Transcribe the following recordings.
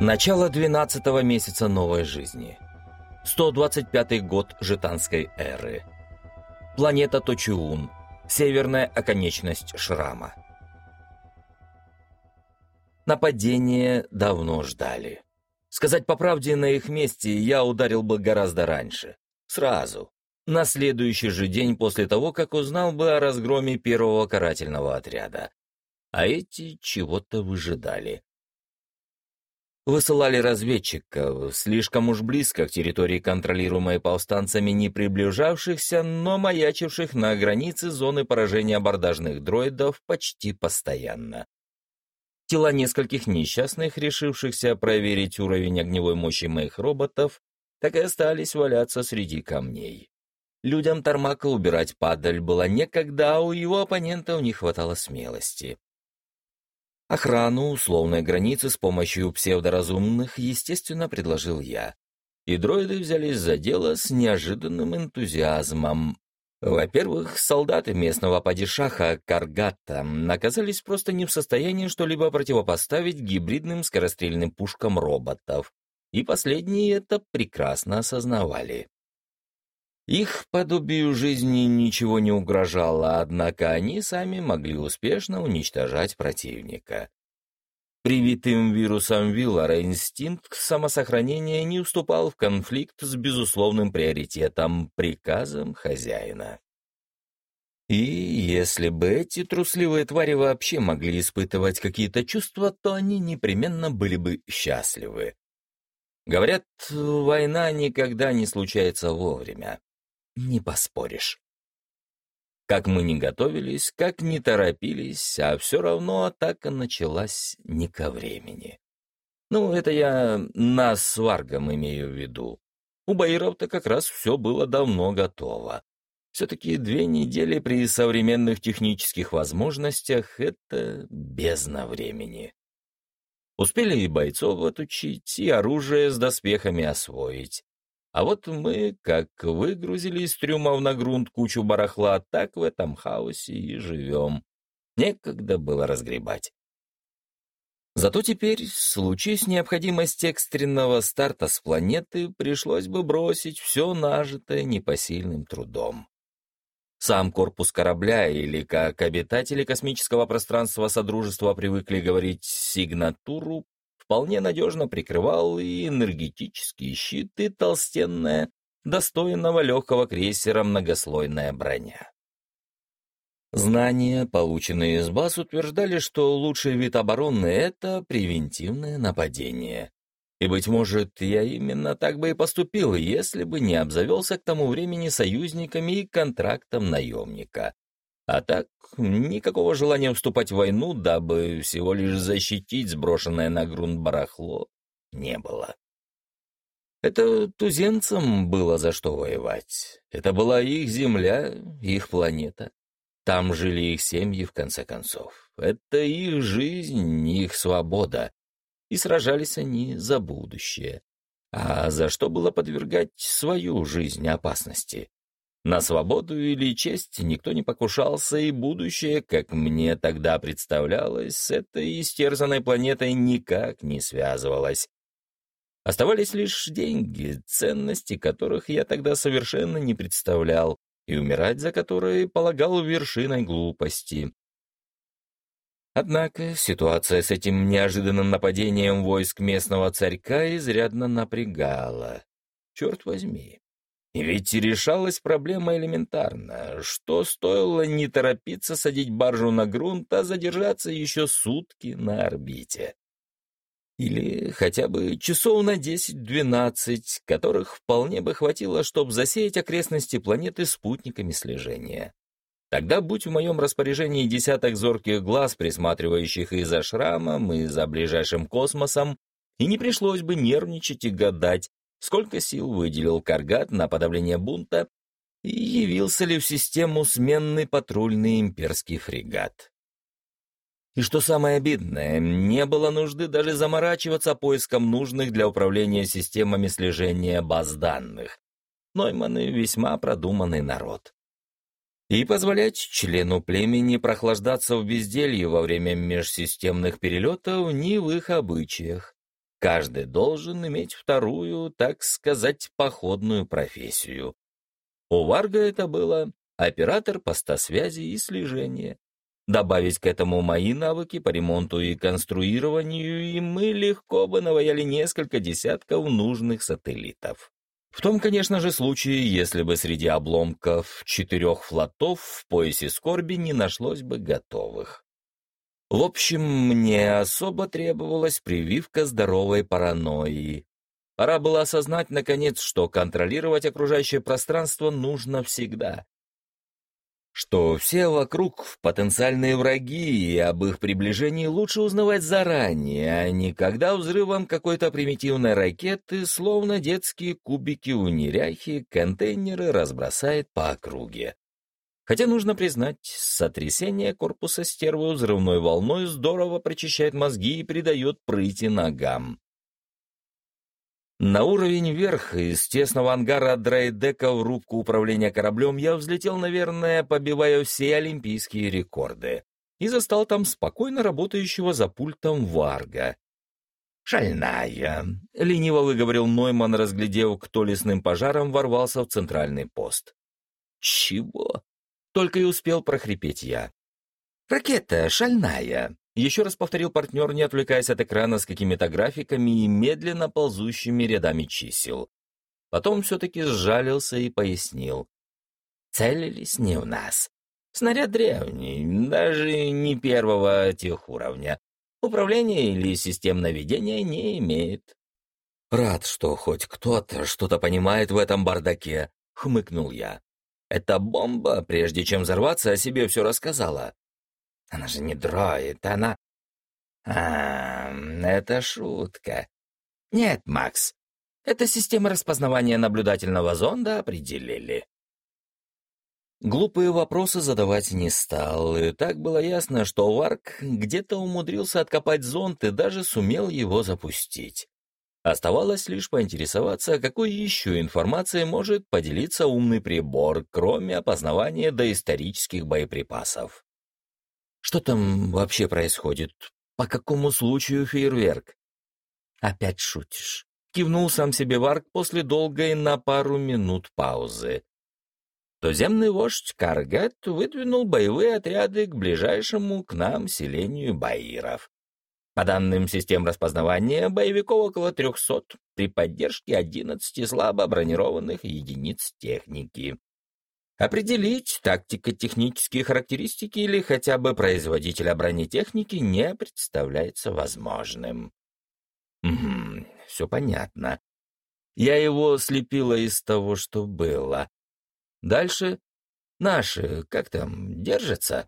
Начало 12 месяца новой жизни. 125 год Житанской эры. Планета Точиун. Северная оконечность Шрама. Нападение давно ждали. Сказать по правде, на их месте я ударил бы гораздо раньше. Сразу. На следующий же день после того, как узнал бы о разгроме первого карательного отряда. А эти чего-то выжидали высылали разведчиков, слишком уж близко к территории, контролируемой повстанцами, не приближавшихся, но маячивших на границе зоны поражения абордажных дроидов почти постоянно. Тела нескольких несчастных, решившихся проверить уровень огневой мощи моих роботов, так и остались валяться среди камней. Людям Тармака убирать падаль было некогда, а у его оппонентов не хватало смелости. Охрану условной границы с помощью псевдоразумных, естественно, предложил я. И дроиды взялись за дело с неожиданным энтузиазмом. Во-первых, солдаты местного падишаха Каргата оказались просто не в состоянии что-либо противопоставить гибридным скорострельным пушкам роботов, и последние это прекрасно осознавали. Их подобию жизни ничего не угрожало, однако они сами могли успешно уничтожать противника. Привитым вирусом Виллара инстинкт самосохранения не уступал в конфликт с безусловным приоритетом, приказом хозяина. И если бы эти трусливые твари вообще могли испытывать какие-то чувства, то они непременно были бы счастливы. Говорят, война никогда не случается вовремя не поспоришь. Как мы не готовились, как не торопились, а все равно атака началась не ко времени. Ну, это я нас с имею в виду. У Баиров-то как раз все было давно готово. Все-таки две недели при современных технических возможностях — это бездна времени. Успели и бойцов отучить, и оружие с доспехами освоить. А вот мы, как выгрузили из трюмов на грунт кучу барахла, так в этом хаосе и живем. Некогда было разгребать. Зато теперь, в случае с необходимостью экстренного старта с планеты, пришлось бы бросить все нажитое непосильным трудом. Сам корпус корабля, или, как обитатели космического пространства Содружества привыкли говорить, сигнатуру, вполне надежно прикрывал и энергетические щиты, толстенная, достойного легкого крейсера многослойная броня. Знания, полученные из баз, утверждали, что лучший вид обороны — это превентивное нападение. И, быть может, я именно так бы и поступил, если бы не обзавелся к тому времени союзниками и контрактом наемника. А так, никакого желания вступать в войну, дабы всего лишь защитить сброшенное на грунт барахло, не было. Это туземцам было за что воевать. Это была их земля, их планета. Там жили их семьи, в конце концов. Это их жизнь, их свобода. И сражались они за будущее. А за что было подвергать свою жизнь опасности? На свободу или честь никто не покушался, и будущее, как мне тогда представлялось, с этой истерзанной планетой никак не связывалось. Оставались лишь деньги, ценности которых я тогда совершенно не представлял, и умирать за которые полагал вершиной глупости. Однако ситуация с этим неожиданным нападением войск местного царька изрядно напрягала. Черт возьми, и ведь решалась проблема элементарно, что стоило не торопиться садить баржу на грунт, а задержаться еще сутки на орбите. Или хотя бы часов на 10-12, которых вполне бы хватило, чтобы засеять окрестности планеты спутниками слежения. Тогда, будь в моем распоряжении десяток зорких глаз, присматривающих и за шрамом, и за ближайшим космосом, и не пришлось бы нервничать и гадать, сколько сил выделил Каргат на подавление бунта и явился ли в систему сменный патрульный имперский фрегат. И что самое обидное, не было нужды даже заморачиваться поиском нужных для управления системами слежения баз данных. Нойманы — весьма продуманный народ. И позволять члену племени прохлаждаться в безделье во время межсистемных перелетов не в их обычаях. Каждый должен иметь вторую, так сказать, походную профессию. У Варга это было оператор поста связи и слежения. Добавить к этому мои навыки по ремонту и конструированию, и мы легко бы наваяли несколько десятков нужных сателлитов. В том, конечно же, случае, если бы среди обломков четырех флотов в поясе скорби не нашлось бы готовых. В общем, мне особо требовалась прививка здоровой паранойи. Пора было осознать, наконец, что контролировать окружающее пространство нужно всегда. Что все вокруг потенциальные враги, и об их приближении лучше узнавать заранее, а не когда взрывом какой-то примитивной ракеты, словно детские кубики у неряхи, контейнеры разбросает по округе. Хотя, нужно признать, сотрясение корпуса стервы взрывной волной здорово прочищает мозги и придает прыти ногам. На уровень вверх из тесного ангара драйдека в рубку управления кораблем я взлетел, наверное, побивая все олимпийские рекорды, и застал там спокойно работающего за пультом Варга. «Шальная», — лениво выговорил Нойман, разглядев, кто лесным пожаром ворвался в центральный пост. «Чего?» Только и успел прохрипеть я. «Ракета шальная!» Еще раз повторил партнер, не отвлекаясь от экрана с какими-то графиками и медленно ползущими рядами чисел. Потом все-таки сжалился и пояснил. «Целились не в нас. Снаряд древний, даже не первого техуровня. Управления или систем наведения не имеет». «Рад, что хоть кто-то что-то понимает в этом бардаке», — хмыкнул я. Эта бомба, прежде чем взорваться, о себе все рассказала. Она же не дроид, она... А, это шутка. Нет, Макс, это система распознавания наблюдательного зонда определили. Глупые вопросы задавать не стал, и так было ясно, что Варк где-то умудрился откопать зонд и даже сумел его запустить. Оставалось лишь поинтересоваться, какой еще информацией может поделиться умный прибор, кроме опознавания доисторических боеприпасов. Что там вообще происходит? По какому случаю фейерверк? Опять шутишь. Кивнул сам себе Варк после долгой на пару минут паузы. Туземный вождь Каргет выдвинул боевые отряды к ближайшему к нам селению баиров. По данным систем распознавания, боевиков около 300 при поддержке 11 слабо бронированных единиц техники. Определить тактико-технические характеристики или хотя бы производителя бронетехники не представляется возможным. Угу, все понятно. Я его слепила из того, что было. Дальше наши, как там, держатся?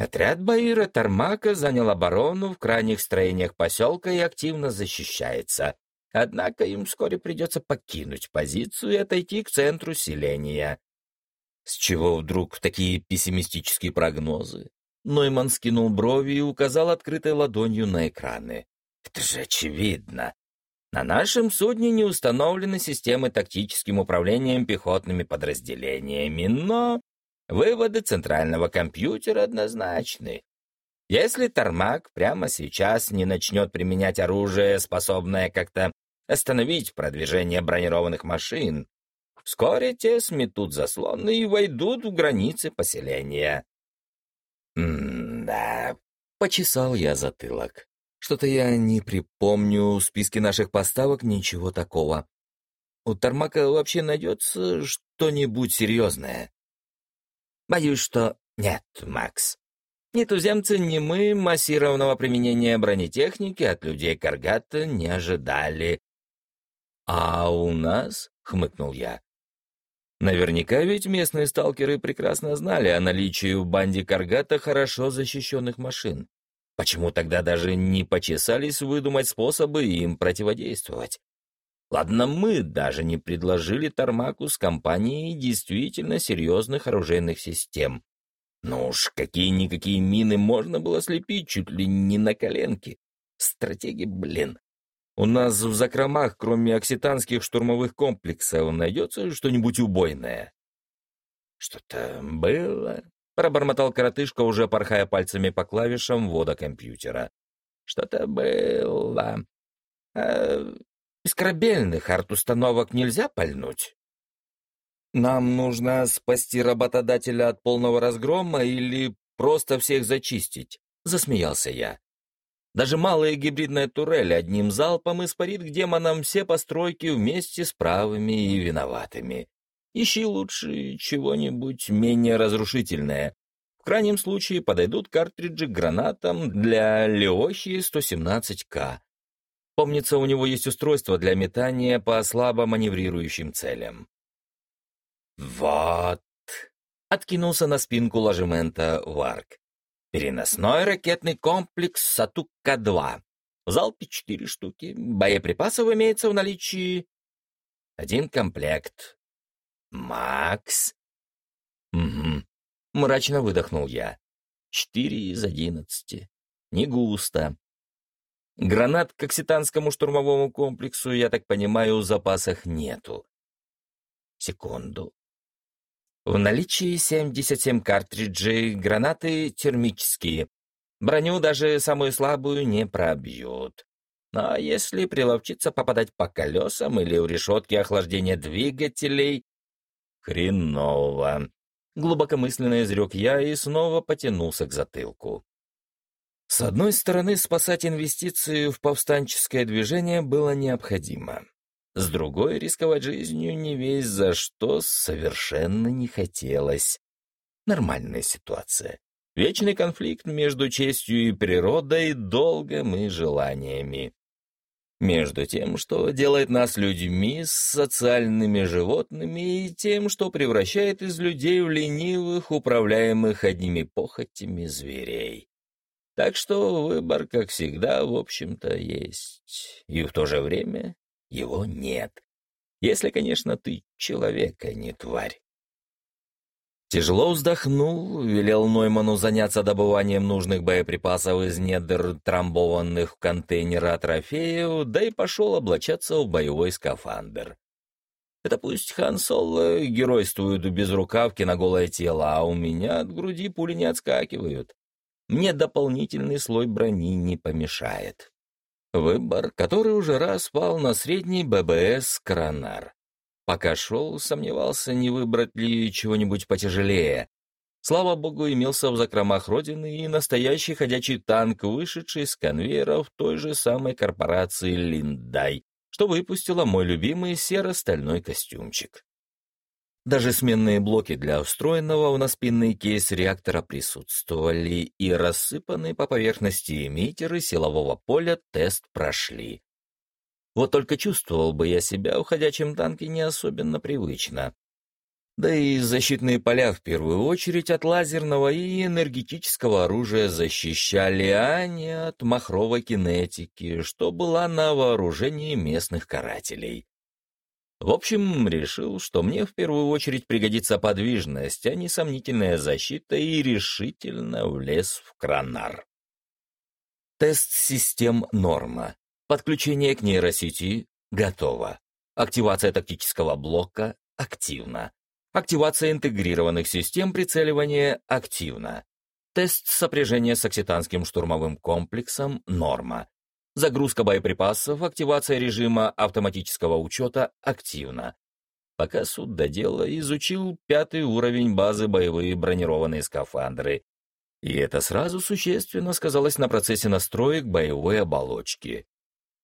Отряд Баира Тармака занял оборону в крайних строениях поселка и активно защищается. Однако им вскоре придется покинуть позицию и отойти к центру селения. С чего вдруг такие пессимистические прогнозы? Нойман скинул брови и указал открытой ладонью на экраны. Это же очевидно. На нашем судне не установлены системы тактическим управлением пехотными подразделениями, но Выводы центрального компьютера однозначны. Если Тормак прямо сейчас не начнет применять оружие, способное как-то остановить продвижение бронированных машин, вскоре те сметут заслоны и войдут в границы поселения. «М-да», — почесал я затылок. «Что-то я не припомню в списке наших поставок ничего такого. У Тормака вообще найдется что-нибудь серьезное?» Боюсь, что нет, Макс. Ни туземцы, ни мы массированного применения бронетехники от людей Каргата не ожидали. «А у нас?» — хмыкнул я. Наверняка ведь местные сталкеры прекрасно знали о наличии в банде Каргата хорошо защищенных машин. Почему тогда даже не почесались выдумать способы им противодействовать? Ладно, мы даже не предложили Тармаку с компанией действительно серьезных оружейных систем. Ну уж какие-никакие мины можно было слепить чуть ли не на коленке. Стратеги, блин. У нас в закромах, кроме окситанских штурмовых комплексов, найдется что-нибудь убойное? Что-то было, пробормотал коротышка, уже порхая пальцами по клавишам ввода компьютера. Что-то было. А из корабельных арт-установок нельзя пальнуть? Нам нужно спасти работодателя от полного разгрома или просто всех зачистить? Засмеялся я. Даже малая гибридная турель одним залпом испарит к демонам все постройки вместе с правыми и виноватыми. Ищи лучше чего-нибудь менее разрушительное. В крайнем случае подойдут картриджи гранатам для Леохи 117К. Помнится, у него есть устройство для метания по слабо маневрирующим целям. «Вот!» — откинулся на спинку ложемента Варк. «Переносной ракетный комплекс «Сатука-2». В залпе четыре штуки. Боеприпасов имеется в наличии один комплект. Макс?» «Угу», — мрачно выдохнул я. «Четыре из одиннадцати. Не густо. Гранат к окситанскому штурмовому комплексу, я так понимаю, в запасах нету. Секунду. В наличии 77 картриджей, гранаты термические. Броню даже самую слабую не пробьют. Но если приловчиться попадать по колесам или у решетки охлаждения двигателей, хреново. Глубокомысленно изрек я и снова потянулся к затылку. С одной стороны, спасать инвестиции в повстанческое движение было необходимо. С другой, рисковать жизнью не весь за что совершенно не хотелось. Нормальная ситуация. Вечный конфликт между честью и природой, долгом и желаниями. Между тем, что делает нас людьми, с социальными животными, и тем, что превращает из людей в ленивых, управляемых одними похотями зверей. Так что выбор, как всегда, в общем-то, есть. И в то же время его нет. Если, конечно, ты человек, а не тварь. Тяжело вздохнул, велел Нойману заняться добыванием нужных боеприпасов из недр, трамбованных в контейнера трофеев, да и пошел облачаться в боевой скафандр. Это пусть Хан Соло геройствует без рукавки на голое тело, а у меня от груди пули не отскакивают мне дополнительный слой брони не помешает. Выбор, который уже раз пал на средний ББС «Коронар». Пока шел, сомневался, не выбрать ли чего-нибудь потяжелее. Слава богу, имелся в закромах Родины и настоящий ходячий танк, вышедший с конвейера в той же самой корпорации «Линдай», что выпустила мой любимый серо-стальной костюмчик. Даже сменные блоки для встроенного в наспинный кейс реактора присутствовали, и рассыпанные по поверхности эмиттеры силового поля тест прошли. Вот только чувствовал бы я себя в танке не особенно привычно. Да и защитные поля в первую очередь от лазерного и энергетического оружия защищали, а не от махровой кинетики, что была на вооружении местных карателей. В общем, решил, что мне в первую очередь пригодится подвижность, а не сомнительная защита, и решительно влез в кранар. Тест систем норма. Подключение к нейросети готово. Активация тактического блока активна. Активация интегрированных систем прицеливания активна. Тест сопряжения с окситанским штурмовым комплексом норма. Загрузка боеприпасов, активация режима автоматического учета активна. Пока суд до дела изучил пятый уровень базы боевые бронированные скафандры. И это сразу существенно сказалось на процессе настроек боевой оболочки.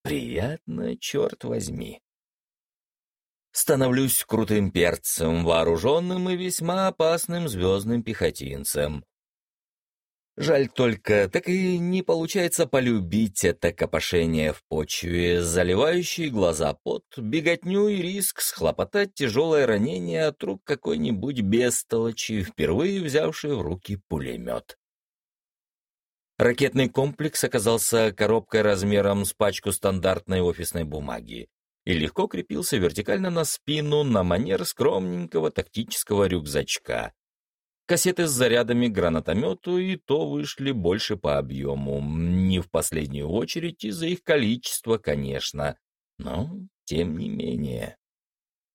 Приятно, черт возьми. Становлюсь крутым перцем, вооруженным и весьма опасным звездным пехотинцем. Жаль только, так и не получается полюбить это копошение в почве, заливающие глаза пот, беготню и риск схлопотать тяжелое ранение от рук какой-нибудь бестолочи, впервые взявшей в руки пулемет. Ракетный комплекс оказался коробкой размером с пачку стандартной офисной бумаги и легко крепился вертикально на спину на манер скромненького тактического рюкзачка, Кассеты с зарядами гранатомету и то вышли больше по объему, не в последнюю очередь из-за их количества, конечно, но тем не менее.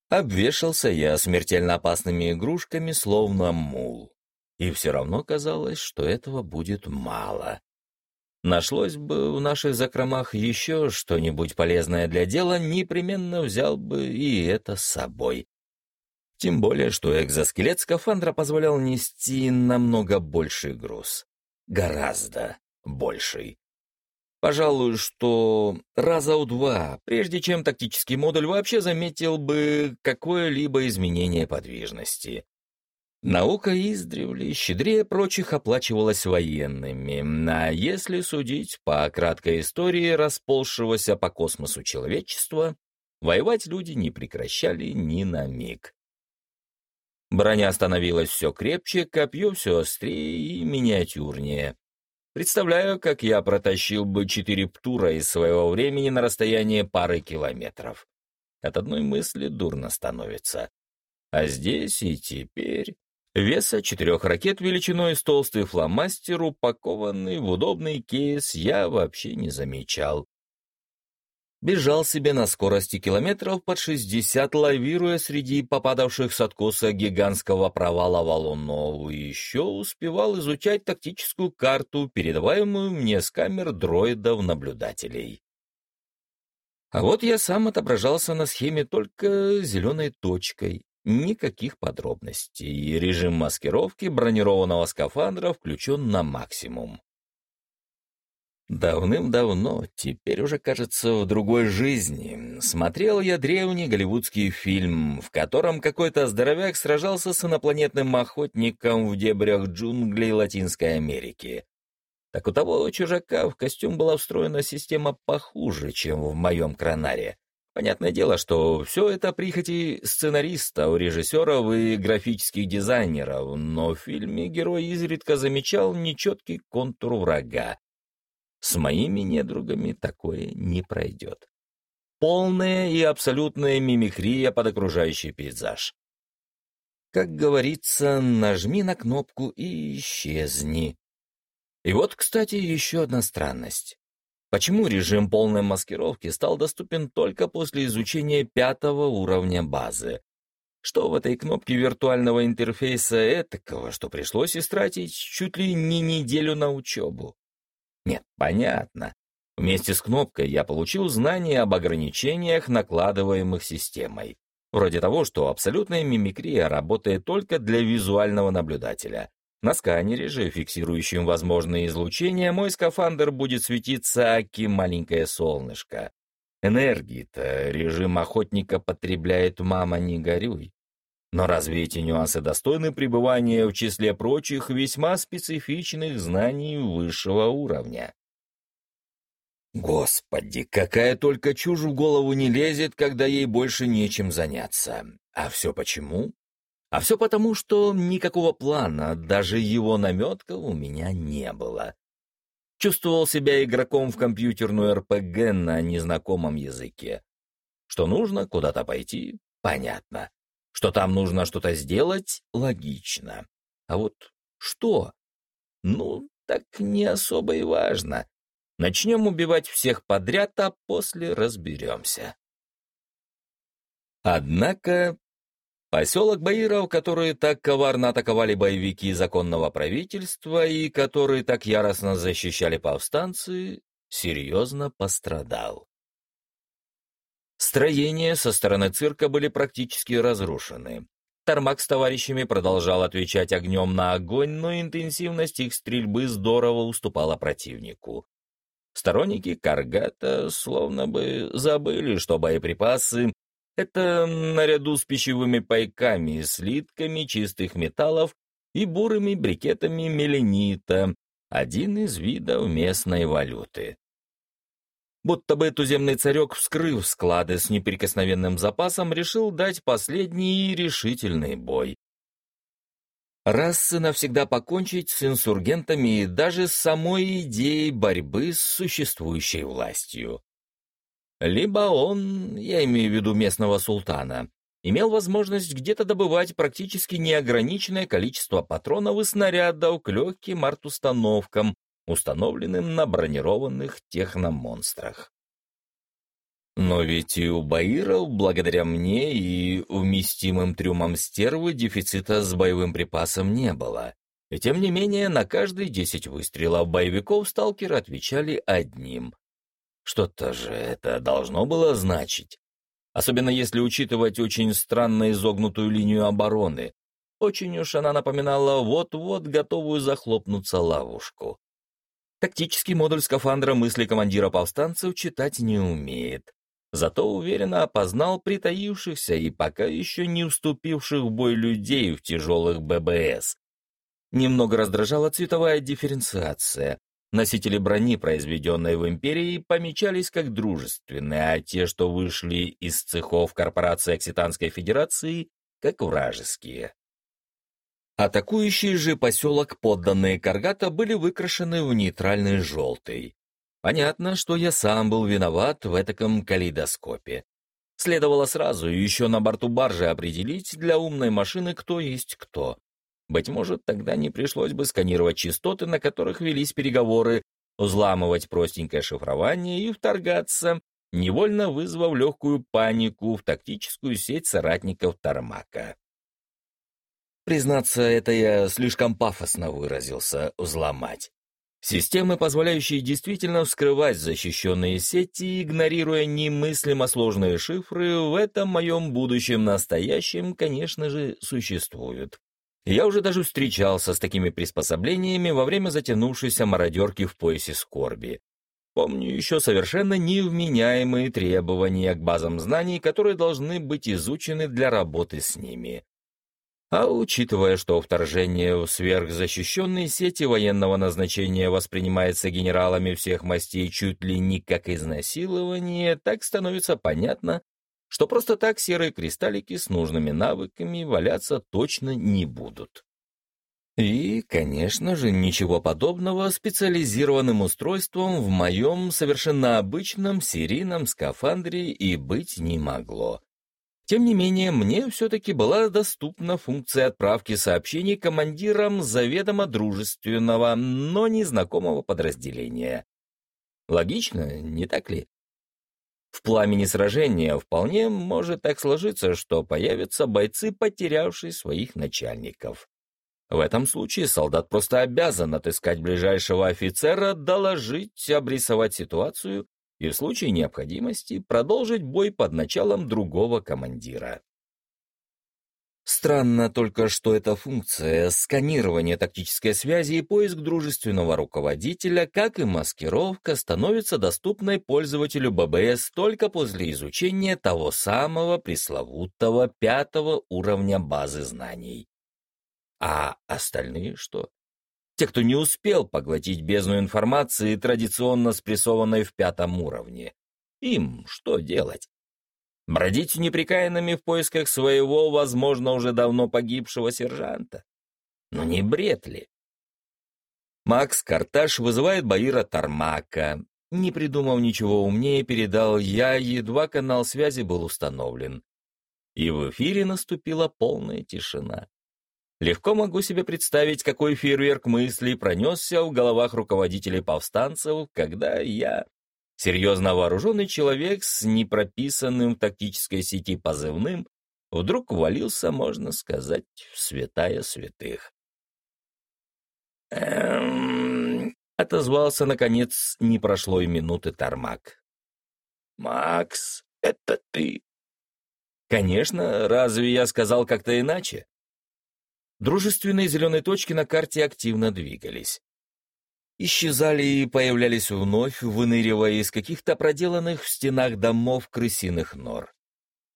Обвешался я смертельно опасными игрушками, словно мул. И все равно казалось, что этого будет мало. Нашлось бы в наших закромах еще что-нибудь полезное для дела, непременно взял бы и это с собой. Тем более, что экзоскелет скафандра позволял нести намного больший груз. Гораздо больший. Пожалуй, что раза у два, прежде чем тактический модуль вообще заметил бы какое-либо изменение подвижности. Наука издревле щедрее прочих оплачивалась военными, а если судить по краткой истории расползшегося по космосу человечества, воевать люди не прекращали ни на миг. Броня становилась все крепче, копье все острее и миниатюрнее. Представляю, как я протащил бы четыре птура из своего времени на расстояние пары километров. От одной мысли дурно становится. А здесь и теперь Веса четырех ракет величиной с толстый фломастер, упакованный в удобный кейс, я вообще не замечал. Бежал себе на скорости километров под 60, лавируя среди попадавших с откоса гигантского провала валунов, и еще успевал изучать тактическую карту, передаваемую мне с камер дроидов-наблюдателей. А вот я сам отображался на схеме только зеленой точкой, Никаких подробностей. Режим маскировки бронированного скафандра включен на максимум. Давным-давно, теперь уже, кажется, в другой жизни, смотрел я древний голливудский фильм, в котором какой-то здоровяк сражался с инопланетным охотником в дебрях джунглей Латинской Америки. Так у того чужака в костюм была встроена система похуже, чем в моем кранаре. Понятное дело, что все это прихоти сценаристов, режиссеров и графических дизайнеров, но в фильме герой изредка замечал нечеткий контур врага. С моими недругами такое не пройдет. Полная и абсолютная мимикрия под окружающий пейзаж. Как говорится, нажми на кнопку и исчезни. И вот, кстати, еще одна странность. Почему режим полной маскировки стал доступен только после изучения пятого уровня базы? Что в этой кнопке виртуального интерфейса этакого, что пришлось истратить чуть ли не неделю на учебу? Нет, понятно. Вместе с кнопкой я получил знания об ограничениях, накладываемых системой. Вроде того, что абсолютная мимикрия работает только для визуального наблюдателя, на сканере же, фиксирующем возможные излучения, мой скафандр будет светиться аки маленькое солнышко. Энергии-то режим охотника потребляет «мама, не горюй». Но разве эти нюансы достойны пребывания в числе прочих весьма специфичных знаний высшего уровня? Господи, какая только чушь в голову не лезет, когда ей больше нечем заняться. А все почему? А все потому, что никакого плана, даже его наметка у меня не было. Чувствовал себя игроком в компьютерную РПГ на незнакомом языке. Что нужно куда-то пойти, понятно. Что там нужно что-то сделать, логично. А вот что? Ну, так не особо и важно. Начнем убивать всех подряд, а после разберемся. Однако Поселок Баиров, который так коварно атаковали боевики законного правительства и который так яростно защищали повстанцы, серьезно пострадал. Строения со стороны цирка были практически разрушены. Тармак с товарищами продолжал отвечать огнем на огонь, но интенсивность их стрельбы здорово уступала противнику. Сторонники Каргата словно бы забыли, что боеприпасы это наряду с пищевыми пайками, слитками чистых металлов и бурыми брикетами меленита, один из видов местной валюты. Будто бы туземный царек, вскрыв склады с неприкосновенным запасом, решил дать последний и решительный бой. Раз и навсегда покончить с инсургентами и даже с самой идеей борьбы с существующей властью. Либо он, я имею в виду местного султана, имел возможность где-то добывать практически неограниченное количество патронов и снарядов к легким арт-установкам, установленным на бронированных техномонстрах. Но ведь и у Баиров, благодаря мне и вместимым трюмам стервы, дефицита с боевым припасом не было. И тем не менее, на каждые десять выстрелов боевиков сталкеры отвечали одним. Что-то же это должно было значить. Особенно если учитывать очень странно изогнутую линию обороны. Очень уж она напоминала вот-вот готовую захлопнуться ловушку. Тактический модуль скафандра мысли командира повстанцев читать не умеет. Зато уверенно опознал притаившихся и пока еще не уступивших в бой людей в тяжелых ББС. Немного раздражала цветовая дифференциация. Носители брони, произведенные в Империи, помечались как дружественные, а те, что вышли из цехов корпорации Окситанской Федерации, как вражеские. Атакующие же поселок подданные Каргата были выкрашены в нейтральный желтый. Понятно, что я сам был виноват в этом калейдоскопе. Следовало сразу еще на борту баржи определить для умной машины, кто есть кто. Быть может, тогда не пришлось бы сканировать частоты, на которых велись переговоры, взламывать простенькое шифрование и вторгаться, невольно вызвав легкую панику в тактическую сеть соратников Тармака. Признаться, это я слишком пафосно выразился «взломать». Системы, позволяющие действительно вскрывать защищенные сети, игнорируя немыслимо сложные шифры, в этом моем будущем настоящем, конечно же, существуют. Я уже даже встречался с такими приспособлениями во время затянувшейся мародерки в поясе скорби. Помню еще совершенно невменяемые требования к базам знаний, которые должны быть изучены для работы с ними. А учитывая, что вторжение в сверхзащищенные сети военного назначения воспринимается генералами всех мастей чуть ли не как изнасилование, так становится понятно, что просто так серые кристаллики с нужными навыками валяться точно не будут. И, конечно же, ничего подобного специализированным устройством в моем совершенно обычном серийном скафандре и быть не могло. Тем не менее, мне все-таки была доступна функция отправки сообщений командирам заведомо дружественного, но незнакомого подразделения. Логично, не так ли? В пламени сражения вполне может так сложиться, что появятся бойцы, потерявшие своих начальников. В этом случае солдат просто обязан отыскать ближайшего офицера, доложить, обрисовать ситуацию и в случае необходимости продолжить бой под началом другого командира. Странно только, что эта функция сканирования тактической связи и поиск дружественного руководителя, как и маскировка, становится доступной пользователю ББС только после изучения того самого пресловутого пятого уровня базы знаний. А остальные что? Те, кто не успел поглотить бездну информации, традиционно спрессованной в пятом уровне. Им что делать? Бродить неприкаянными в поисках своего, возможно, уже давно погибшего сержанта? Ну не бред ли? Макс Карташ вызывает Баира Тармака. Не придумав ничего умнее, передал я, едва канал связи был установлен. И в эфире наступила полная тишина. Легко могу себе представить, какой фейерверк мыслей пронесся в головах руководителей повстанцев, когда я Серьезно вооруженный человек с непрописанным в тактической сети позывным вдруг валился, можно сказать, в святая святых. «Эм...» — отозвался, наконец, не прошло и минуты Тармак. «Макс, это ты?» «Конечно, разве я сказал как-то иначе?» Дружественные зеленые точки на карте активно двигались исчезали и появлялись вновь, выныривая из каких-то проделанных в стенах домов крысиных нор.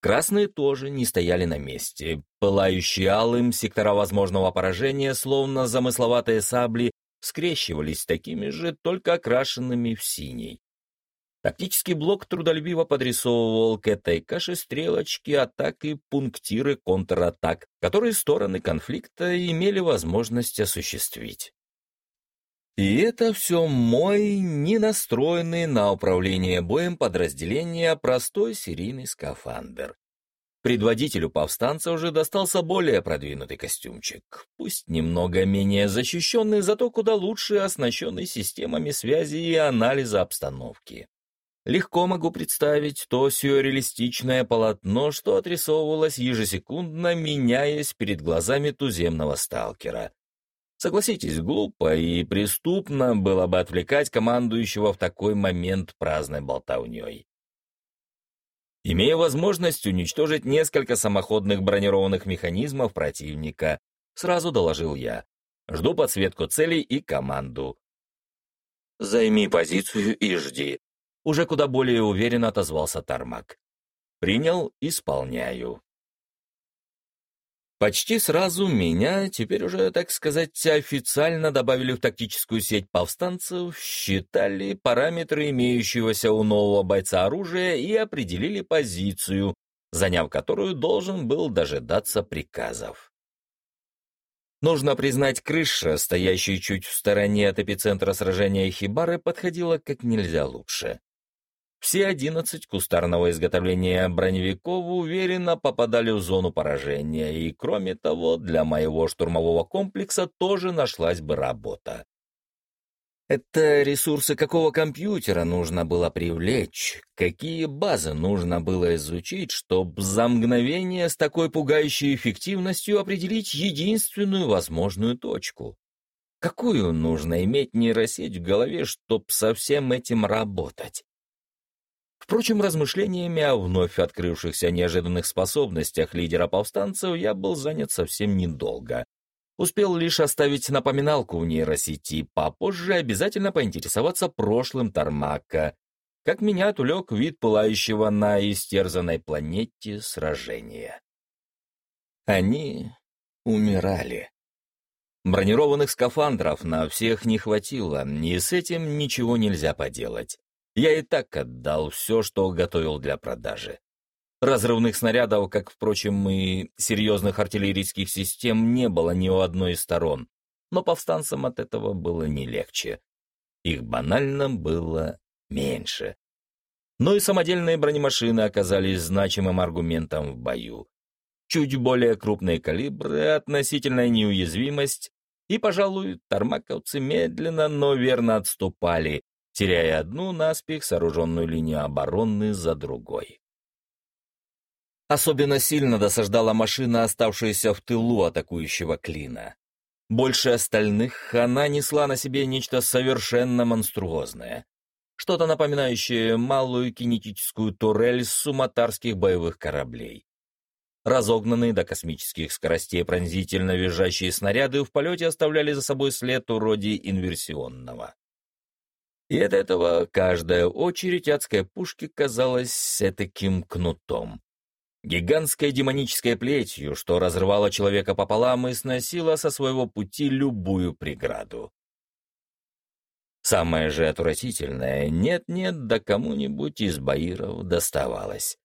Красные тоже не стояли на месте. Пылающие алым сектора возможного поражения, словно замысловатые сабли, скрещивались такими же, только окрашенными в синий. Тактический блок трудолюбиво подрисовывал к этой каше стрелочки атак и пунктиры контратак, которые стороны конфликта имели возможность осуществить. И это все мой, не настроенный на управление боем подразделения, простой серийный скафандр. Предводителю повстанца уже достался более продвинутый костюмчик, пусть немного менее защищенный, зато куда лучше оснащенный системами связи и анализа обстановки. Легко могу представить то сюрреалистичное полотно, что отрисовывалось ежесекундно, меняясь перед глазами туземного сталкера, Согласитесь, глупо и преступно было бы отвлекать командующего в такой момент праздной болтовней. Имея возможность уничтожить несколько самоходных бронированных механизмов противника, сразу доложил я. Жду подсветку целей и команду. «Займи позицию и жди», — уже куда более уверенно отозвался Тармак. «Принял, исполняю». Почти сразу меня, теперь уже, так сказать, официально добавили в тактическую сеть повстанцев, считали параметры имеющегося у нового бойца оружия и определили позицию, заняв которую должен был дожидаться приказов. Нужно признать, крыша, стоящая чуть в стороне от эпицентра сражения Хибары, подходила как нельзя лучше. Все одиннадцать кустарного изготовления броневиков уверенно попадали в зону поражения, и, кроме того, для моего штурмового комплекса тоже нашлась бы работа. Это ресурсы какого компьютера нужно было привлечь, какие базы нужно было изучить, чтобы за мгновение с такой пугающей эффективностью определить единственную возможную точку. Какую нужно иметь нейросеть в голове, чтобы со всем этим работать? Впрочем, размышлениями о вновь открывшихся неожиданных способностях лидера повстанцев я был занят совсем недолго. Успел лишь оставить напоминалку в нейросети, попозже обязательно поинтересоваться прошлым Тармака, как меня отвлек вид пылающего на истерзанной планете сражения. Они умирали. Бронированных скафандров на всех не хватило, и с этим ничего нельзя поделать. Я и так отдал все, что готовил для продажи. Разрывных снарядов, как, впрочем, и серьезных артиллерийских систем, не было ни у одной из сторон, но повстанцам от этого было не легче. Их банально было меньше. Но и самодельные бронемашины оказались значимым аргументом в бою. Чуть более крупные калибры, относительная неуязвимость, и, пожалуй, тормаковцы медленно, но верно отступали, теряя одну наспех сооруженную линию обороны за другой. Особенно сильно досаждала машина, оставшаяся в тылу атакующего клина. Больше остальных она несла на себе нечто совершенно монструозное. Что-то напоминающее малую кинетическую турель суматарских боевых кораблей. Разогнанные до космических скоростей пронзительно визжащие снаряды в полете оставляли за собой след вроде инверсионного. И от этого каждая очередь адской пушки казалась таким кнутом. Гигантской демонической плетью, что разрывала человека пополам и сносила со своего пути любую преграду. Самое же отвратительное, нет-нет, да кому-нибудь из баиров доставалось.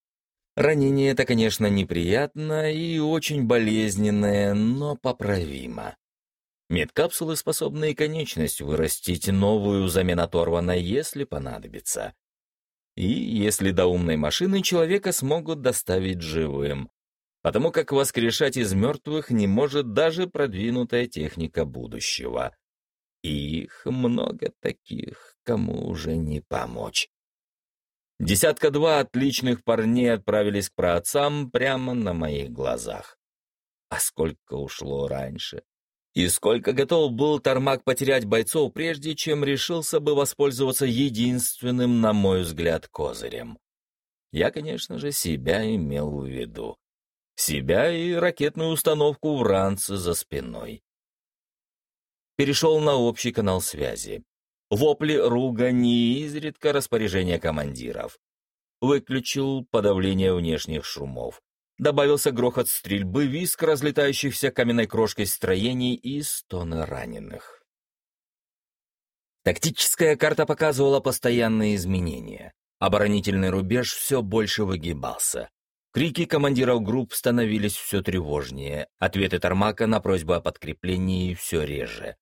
Ранение это, конечно, неприятно и очень болезненное, но поправимо. Медкапсулы способны и конечность вырастить новую взамен оторванной, если понадобится. И если до умной машины человека смогут доставить живым, потому как воскрешать из мертвых не может даже продвинутая техника будущего. И их много таких, кому уже не помочь. Десятка-два отличных парней отправились к праотцам прямо на моих глазах. А сколько ушло раньше? И сколько готов был Тармак потерять бойцов, прежде чем решился бы воспользоваться единственным, на мой взгляд, козырем. Я, конечно же, себя имел в виду. Себя и ракетную установку в ранце за спиной. Перешел на общий канал связи. Вопли, ругани и изредка распоряжения командиров. Выключил подавление внешних шумов добавился грохот стрельбы, виск разлетающихся каменной крошкой строений и стоны раненых. Тактическая карта показывала постоянные изменения. Оборонительный рубеж все больше выгибался. Крики командиров групп становились все тревожнее, ответы Тармака на просьбу о подкреплении все реже.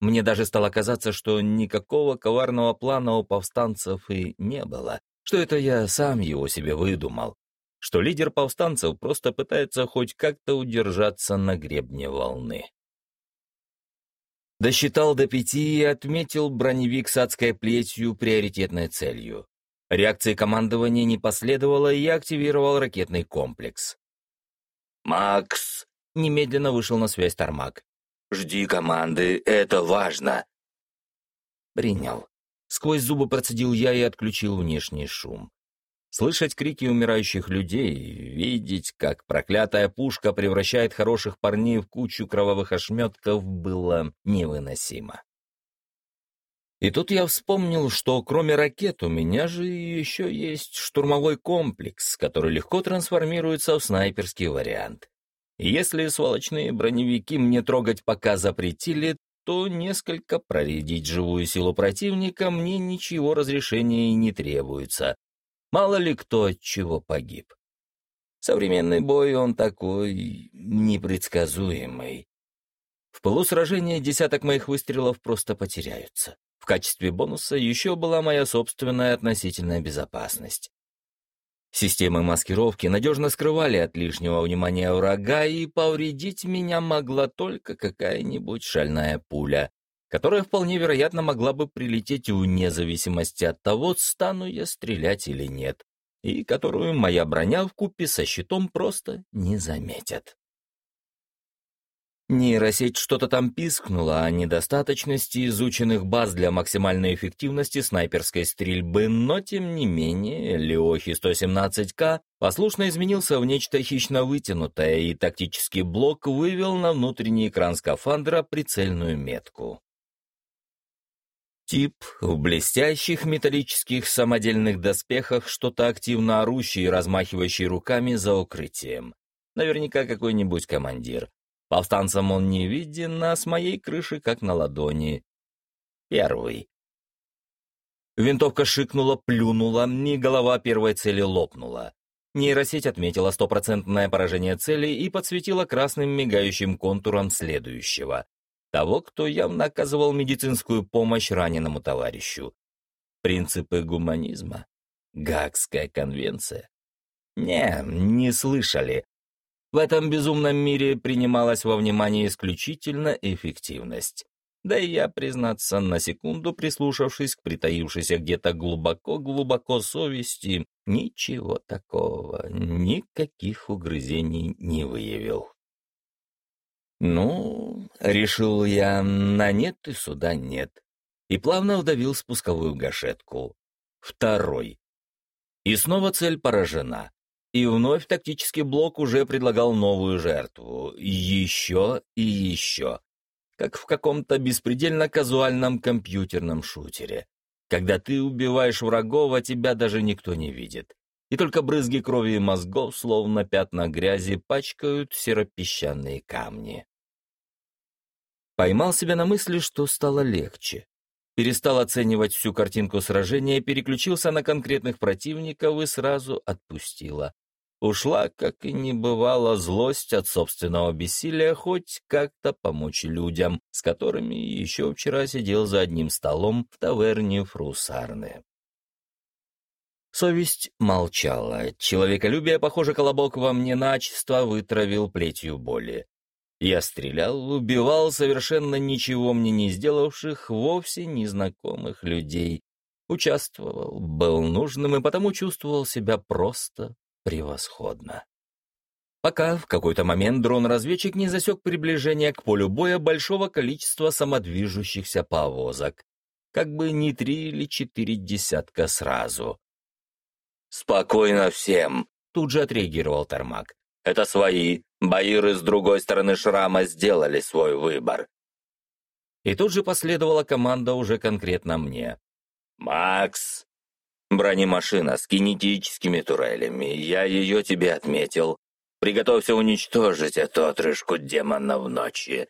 Мне даже стало казаться, что никакого коварного плана у повстанцев и не было, что это я сам его себе выдумал, что лидер повстанцев просто пытается хоть как-то удержаться на гребне волны. Досчитал до пяти и отметил броневик с адской плетью приоритетной целью. Реакции командования не последовало, и я активировал ракетный комплекс. «Макс!» — немедленно вышел на связь Тармак. Жди команды, это важно!» «Принял». Сквозь зубы процедил я и отключил внешний шум. Слышать крики умирающих людей, видеть, как проклятая пушка превращает хороших парней в кучу кровавых ошметков, было невыносимо. И тут я вспомнил, что кроме ракет у меня же еще есть штурмовой комплекс, который легко трансформируется в снайперский вариант. Если сволочные броневики мне трогать пока запретили, то несколько проредить живую силу противника мне ничего разрешения и не требуется, Мало ли кто от чего погиб. Современный бой, он такой непредсказуемый. В полусражении десяток моих выстрелов просто потеряются. В качестве бонуса еще была моя собственная относительная безопасность. Системы маскировки надежно скрывали от лишнего внимания врага, и повредить меня могла только какая-нибудь шальная пуля, которая вполне вероятно могла бы прилететь вне зависимости от того, стану я стрелять или нет, и которую моя броня в купе со щитом просто не заметят. Нейросеть что-то там пискнула о недостаточности изученных баз для максимальной эффективности снайперской стрельбы, но тем не менее Леохи 117К послушно изменился в нечто хищно вытянутое, и тактический блок вывел на внутренний экран скафандра прицельную метку. Тип в блестящих металлических самодельных доспехах, что-то активно орущий и размахивающий руками за укрытием. Наверняка какой-нибудь командир. Повстанцам он не виден, а с моей крыши как на ладони. Первый. Винтовка шикнула, плюнула, и голова первой цели лопнула. Нейросеть отметила стопроцентное поражение цели и подсветила красным мигающим контуром следующего того, кто явно оказывал медицинскую помощь раненому товарищу. Принципы гуманизма? Гаагская конвенция? Не, не слышали. В этом безумном мире принималась во внимание исключительно эффективность. Да и я, признаться, на секунду прислушавшись к притаившейся где-то глубоко-глубоко совести, ничего такого, никаких угрызений не выявил. Ну, решил я, на нет и сюда нет. И плавно вдавил спусковую гашетку. Второй. И снова цель поражена. И вновь тактический блок уже предлагал новую жертву. Еще и еще. Как в каком-то беспредельно казуальном компьютерном шутере. Когда ты убиваешь врагов, а тебя даже никто не видит. И только брызги крови и мозгов, словно пятна грязи, пачкают серопесчаные камни. Поймал себя на мысли, что стало легче. Перестал оценивать всю картинку сражения, переключился на конкретных противников и сразу отпустила. Ушла, как и не бывало, злость от собственного бессилия хоть как-то помочь людям, с которыми еще вчера сидел за одним столом в таверне Фрусарны. Совесть молчала. Человеколюбие, похоже, колобок во мне начисто вытравил плетью боли. Я стрелял, убивал совершенно ничего мне не сделавших, вовсе незнакомых людей. Участвовал, был нужным и потому чувствовал себя просто превосходно. Пока в какой-то момент дрон-разведчик не засек приближение к полю боя большого количества самодвижущихся повозок, как бы не три или четыре десятка сразу. «Спокойно всем!» — тут же отреагировал Тармак. «Это свои, Баиры с другой стороны шрама сделали свой выбор. И тут же последовала команда уже конкретно мне. «Макс!» «Бронемашина с кинетическими турелями. Я ее тебе отметил. Приготовься уничтожить эту отрыжку демона в ночи».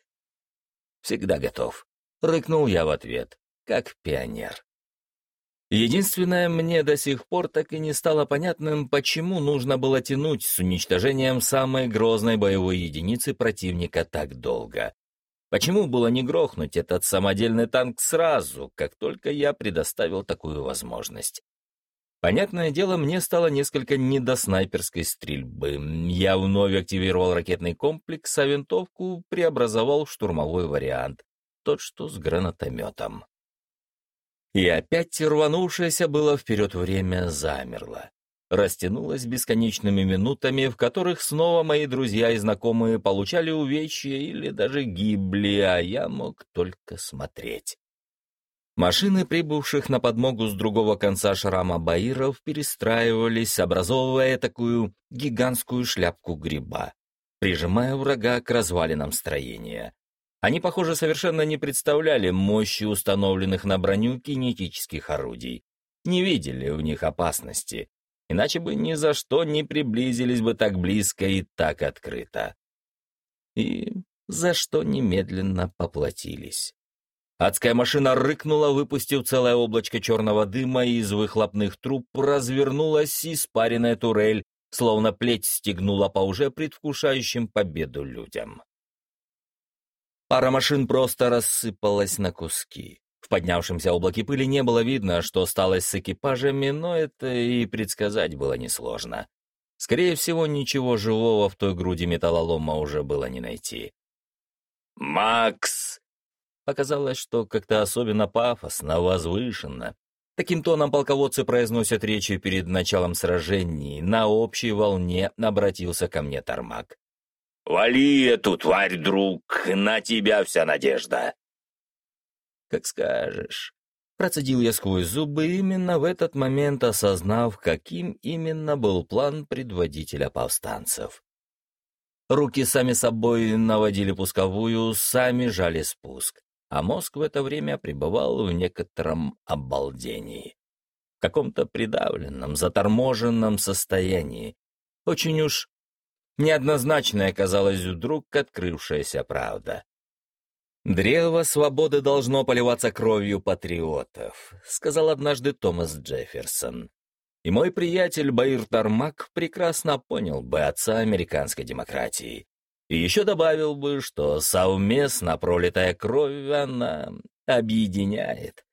«Всегда готов», — рыкнул я в ответ, как пионер. Единственное, мне до сих пор так и не стало понятным, почему нужно было тянуть с уничтожением самой грозной боевой единицы противника так долго. Почему было не грохнуть этот самодельный танк сразу, как только я предоставил такую возможность? Понятное дело, мне стало несколько не до снайперской стрельбы. Я вновь активировал ракетный комплекс, а винтовку преобразовал в штурмовой вариант, тот, что с гранатометом. И опять рванувшееся было вперед время замерло. растянулась бесконечными минутами, в которых снова мои друзья и знакомые получали увечья или даже гибли, а я мог только смотреть. Машины, прибывших на подмогу с другого конца шрама Баиров, перестраивались, образовывая такую гигантскую шляпку гриба, прижимая врага к развалинам строения. Они, похоже, совершенно не представляли мощи установленных на броню кинетических орудий, не видели в них опасности, иначе бы ни за что не приблизились бы так близко и так открыто. И за что немедленно поплатились. Адская машина рыкнула, выпустив целое облачко черного дыма, и из выхлопных труб развернулась испаренная турель, словно плеть стегнула по уже предвкушающим победу людям. Пара машин просто рассыпалась на куски. В поднявшемся облаке пыли не было видно, что осталось с экипажами, но это и предсказать было несложно. Скорее всего, ничего живого в той груди металлолома уже было не найти. «Макс!» Показалось, что как-то особенно пафосно, возвышенно. Таким тоном полководцы произносят речи перед началом сражений. На общей волне обратился ко мне Тармак. «Вали эту тварь, друг, на тебя вся надежда!» как скажешь». Процедил я сквозь зубы, именно в этот момент осознав, каким именно был план предводителя повстанцев. Руки сами собой наводили пусковую, сами жали спуск, а мозг в это время пребывал в некотором обалдении. В каком-то придавленном, заторможенном состоянии. Очень уж неоднозначной оказалась вдруг открывшаяся правда. «Древо свободы должно поливаться кровью патриотов», — сказал однажды Томас Джефферсон. И мой приятель Баир Тармак прекрасно понял бы отца американской демократии. И еще добавил бы, что совместно пролитая кровь она объединяет.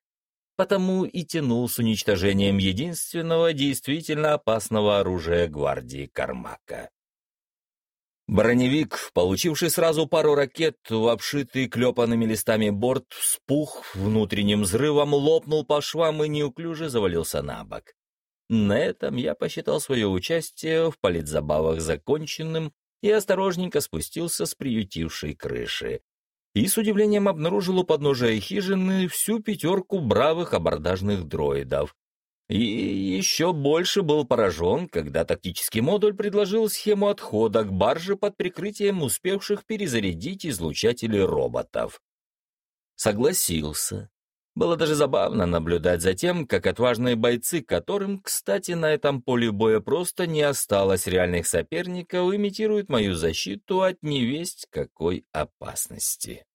Потому и тянул с уничтожением единственного действительно опасного оружия гвардии Кармака. Броневик, получивший сразу пару ракет обшитый клепанными листами борт, вспух внутренним взрывом, лопнул по швам и неуклюже завалился на бок. На этом я посчитал свое участие в политзабавах законченным и осторожненько спустился с приютившей крыши. И с удивлением обнаружил у подножия хижины всю пятерку бравых абордажных дроидов, и еще больше был поражен, когда тактический модуль предложил схему отхода к барже под прикрытием успевших перезарядить излучатели роботов. Согласился. Было даже забавно наблюдать за тем, как отважные бойцы, которым, кстати, на этом поле боя просто не осталось реальных соперников, имитируют мою защиту от невесть какой опасности.